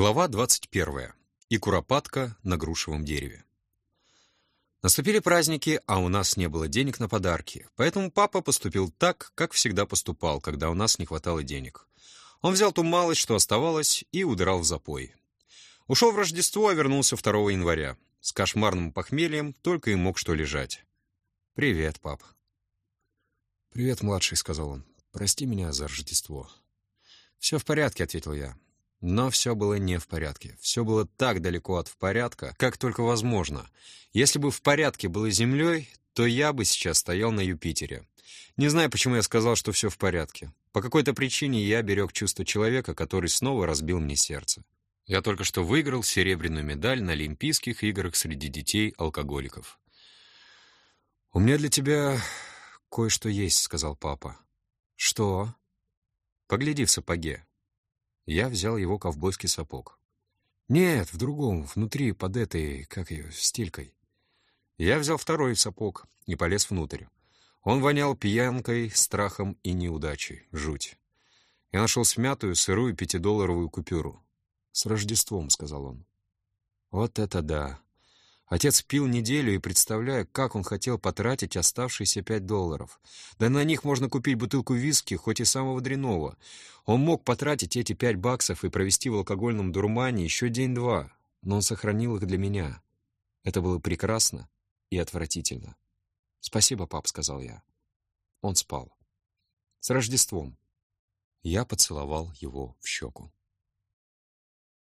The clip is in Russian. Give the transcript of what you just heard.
Глава 21. И куропатка на грушевом дереве. Наступили праздники, а у нас не было денег на подарки, поэтому папа поступил так, как всегда поступал, когда у нас не хватало денег. Он взял ту малость, что оставалось, и удрал в запой. Ушел в Рождество, а вернулся 2 января. С кошмарным похмельем только и мог что лежать. «Привет, пап». «Привет, младший», — сказал он. «Прости меня за Рождество». «Все в порядке», — ответил я. Но все было не в порядке. Все было так далеко от в порядка, как только возможно. Если бы в порядке было Землей, то я бы сейчас стоял на Юпитере. Не знаю, почему я сказал, что все в порядке. По какой-то причине я берег чувство человека, который снова разбил мне сердце. Я только что выиграл серебряную медаль на Олимпийских играх среди детей-алкоголиков. «У меня для тебя кое-что есть», — сказал папа. «Что?» «Погляди в сапоге». Я взял его ковбойский сапог. «Нет, в другом, внутри, под этой, как ее, стилькой». Я взял второй сапог и полез внутрь. Он вонял пьянкой, страхом и неудачей. Жуть. Я нашел смятую, сырую пятидолларовую купюру. «С Рождеством», — сказал он. «Вот это да! Отец пил неделю, и представляю, как он хотел потратить оставшиеся пять долларов. Да на них можно купить бутылку виски, хоть и самого дрянного. Он мог потратить эти пять баксов и провести в алкогольном дурмане еще день-два, но он сохранил их для меня. Это было прекрасно и отвратительно. «Спасибо, пап», — сказал я. Он спал. «С Рождеством!» Я поцеловал его в щеку.